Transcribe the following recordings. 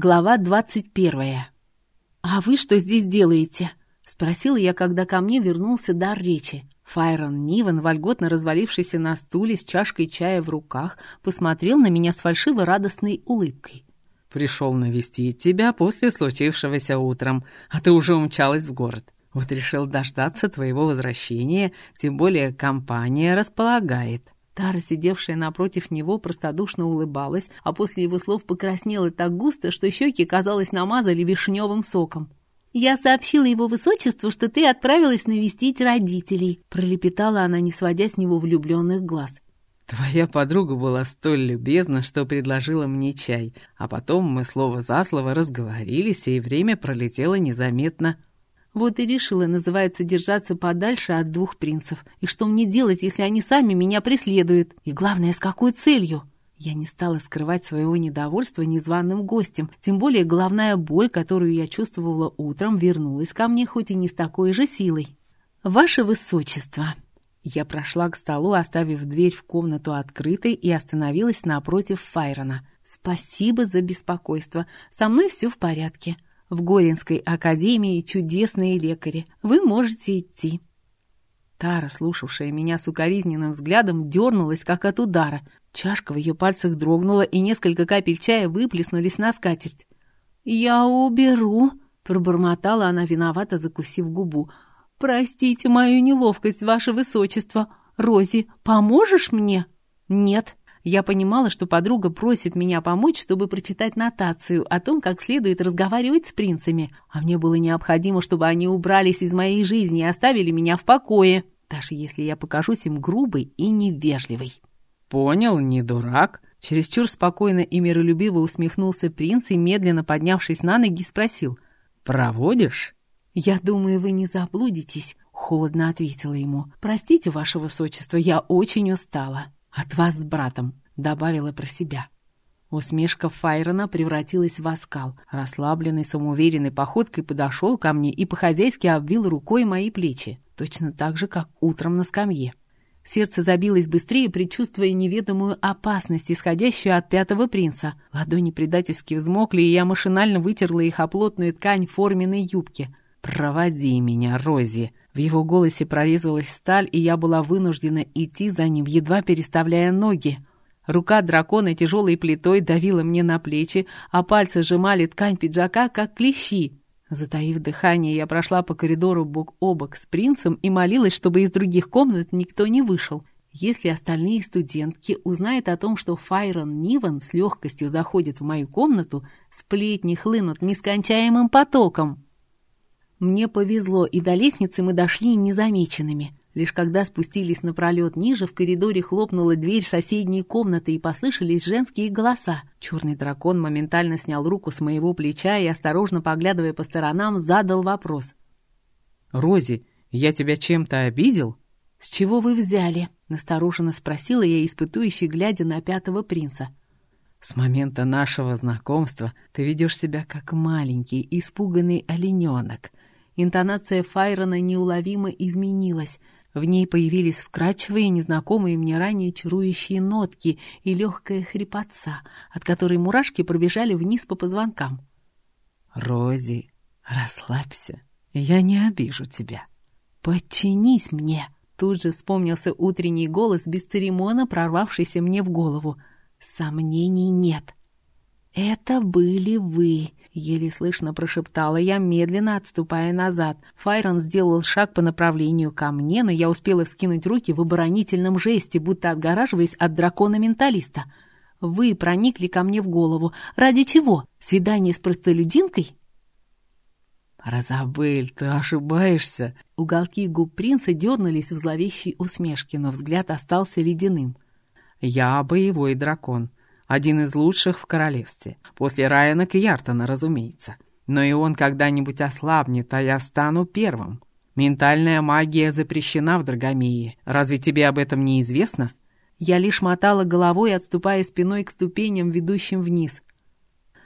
Глава двадцать первая. «А вы что здесь делаете?» — спросила я, когда ко мне вернулся дар речи. Файрон Ниван, вольготно развалившийся на стуле с чашкой чая в руках, посмотрел на меня с фальшиво радостной улыбкой. «Пришел навестить тебя после случившегося утром, а ты уже умчалась в город. Вот решил дождаться твоего возвращения, тем более компания располагает». Тара, сидевшая напротив него, простодушно улыбалась, а после его слов покраснела так густо, что щеки, казалось, намазали вишневым соком. «Я сообщила его высочеству, что ты отправилась навестить родителей», пролепетала она, не сводя с него влюбленных глаз. «Твоя подруга была столь любезна, что предложила мне чай, а потом мы слово за слово разговорились, и время пролетело незаметно». Вот и решила, называется, держаться подальше от двух принцев. И что мне делать, если они сами меня преследуют? И главное, с какой целью? Я не стала скрывать своего недовольства незваным гостем, тем более головная боль, которую я чувствовала утром, вернулась ко мне хоть и не с такой же силой. «Ваше Высочество!» Я прошла к столу, оставив дверь в комнату открытой и остановилась напротив Файрона. «Спасибо за беспокойство. Со мной все в порядке. В Горинской академии чудесные лекари. Вы можете идти». Тара, слушавшая меня с укоризненным взглядом, дернулась, как от удара. Чашка в ее пальцах дрогнула, и несколько капель чая выплеснулись на скатерть. «Я уберу», — пробормотала она, виновато закусив губу. «Простите мою неловкость, ваше высочество. Рози, поможешь мне?» «Нет», я понимала, что подруга просит меня помочь, чтобы прочитать нотацию о том, как следует разговаривать с принцами, а мне было необходимо, чтобы они убрались из моей жизни и оставили меня в покое, даже если я покажусь им грубой и невежливой. «Понял, не дурак», Чересчур спокойно и миролюбиво усмехнулся принц и, медленно поднявшись на ноги, спросил. «Проводишь?» «Я думаю, вы не заблудитесь», — холодно ответила ему. «Простите, ваше высочество, я очень устала». «От вас с братом», — добавила про себя. Усмешка Файрона превратилась в оскал. Расслабленной, самоуверенной походкой подошел ко мне и по-хозяйски обвил рукой мои плечи, точно так же, как утром на скамье. Сердце забилось быстрее, предчувствуя неведомую опасность, исходящую от пятого принца. Ладони предательски взмокли, и я машинально вытерла их о плотную ткань форменной юбки. «Проводи меня, Рози!» В его голосе прорезалась сталь, и я была вынуждена идти за ним, едва переставляя ноги. Рука дракона тяжелой плитой давила мне на плечи, а пальцы сжимали ткань пиджака, как клещи. Затаив дыхание, я прошла по коридору бок о бок с принцем и молилась, чтобы из других комнат никто не вышел. Если остальные студентки узнают о том, что Файрон Ниван с легкостью заходит в мою комнату, сплетни хлынут нескончаемым потоком. Мне повезло, и до лестницы мы дошли незамеченными. Лишь когда спустились напролет ниже, в коридоре хлопнула дверь соседней комнаты и послышались женские голоса. Черный дракон моментально снял руку с моего плеча и, осторожно поглядывая по сторонам, задал вопрос. «Рози, я тебя чем-то обидел?» «С чего вы взяли?» — настороженно спросила я, испытующе глядя на пятого принца. «С момента нашего знакомства ты ведешь себя как маленький, испуганный олененок», Интонация Файрона неуловимо изменилась. В ней появились вкрадчивые, незнакомые мне ранее чарующие нотки и легкая хрипотца, от которой мурашки пробежали вниз по позвонкам. «Рози, расслабься, я не обижу тебя». «Подчинись мне!» Тут же вспомнился утренний голос, без церемона прорвавшийся мне в голову. «Сомнений нет. Это были вы!» Еле слышно прошептала я, медленно отступая назад. Файрон сделал шаг по направлению ко мне, но я успела вскинуть руки в оборонительном жесте, будто отгораживаясь от дракона-менталиста. «Вы проникли ко мне в голову. Ради чего? Свидание с простолюдинкой?» «Розабель, ты ошибаешься!» Уголки губ принца дернулись в зловещей усмешке, но взгляд остался ледяным. «Я боевой дракон. Один из лучших в королевстве. После Райана Кьяртона, разумеется. Но и он когда-нибудь ослабнет, а я стану первым. Ментальная магия запрещена в Драгомее. Разве тебе об этом не известно? Я лишь мотала головой, отступая спиной к ступеням, ведущим вниз.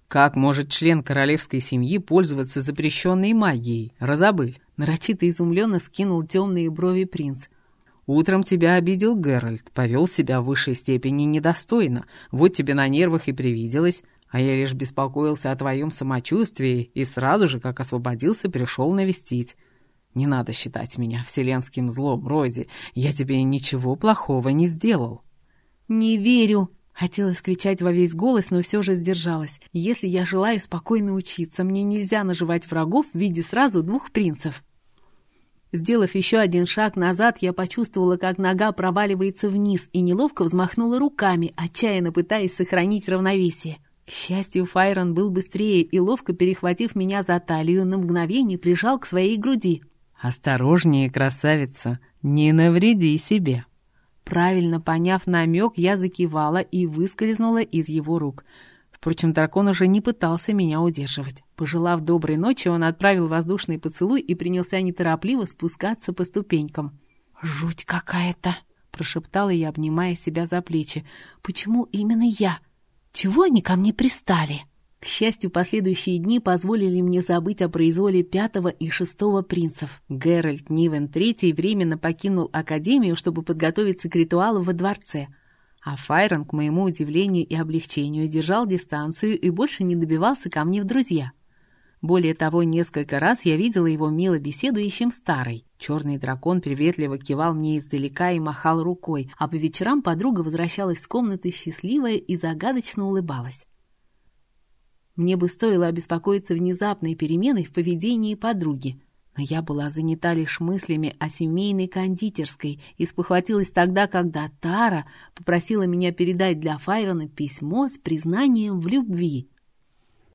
Как может член королевской семьи пользоваться запрещенной магией? Разобыль. Нарочито изумленно скинул темные брови принц. Утром тебя обидел Геральт, повел себя в высшей степени недостойно. Вот тебе на нервах и привиделось. а я лишь беспокоился о твоем самочувствии и сразу же, как освободился, пришел навестить. Не надо считать меня вселенским злом, Рози. Я тебе ничего плохого не сделал». «Не верю!» Хотелось кричать во весь голос, но все же сдержалась. «Если я желаю спокойно учиться, мне нельзя наживать врагов в виде сразу двух принцев». Сделав еще один шаг назад, я почувствовала, как нога проваливается вниз и неловко взмахнула руками, отчаянно пытаясь сохранить равновесие. К счастью, Файрон был быстрее и, ловко перехватив меня за талию, на мгновение прижал к своей груди. «Осторожнее, красавица, не навреди себе!» Правильно поняв намек, я закивала и выскользнула из его рук. Впрочем, дракон уже не пытался меня удерживать. Пожелав доброй ночи, он отправил воздушный поцелуй и принялся неторопливо спускаться по ступенькам. «Жуть какая-то!» — прошептала я, обнимая себя за плечи. «Почему именно я?» Чего они ко мне пристали? К счастью, последующие дни позволили мне забыть о произволе пятого и шестого принцев. Геральт Нивен III временно покинул Академию, чтобы подготовиться к ритуалу во дворце. А Файрон, к моему удивлению и облегчению, держал дистанцию и больше не добивался ко мне в друзья. Более того, несколько раз я видела его мило беседующим старой. Черный дракон приветливо кивал мне издалека и махал рукой, а по вечерам подруга возвращалась в комнаты счастливая и загадочно улыбалась. Мне бы стоило обеспокоиться внезапной переменой в поведении подруги, но я была занята лишь мыслями о семейной кондитерской и спохватилась тогда, когда Тара попросила меня передать для Файрона письмо с признанием в любви.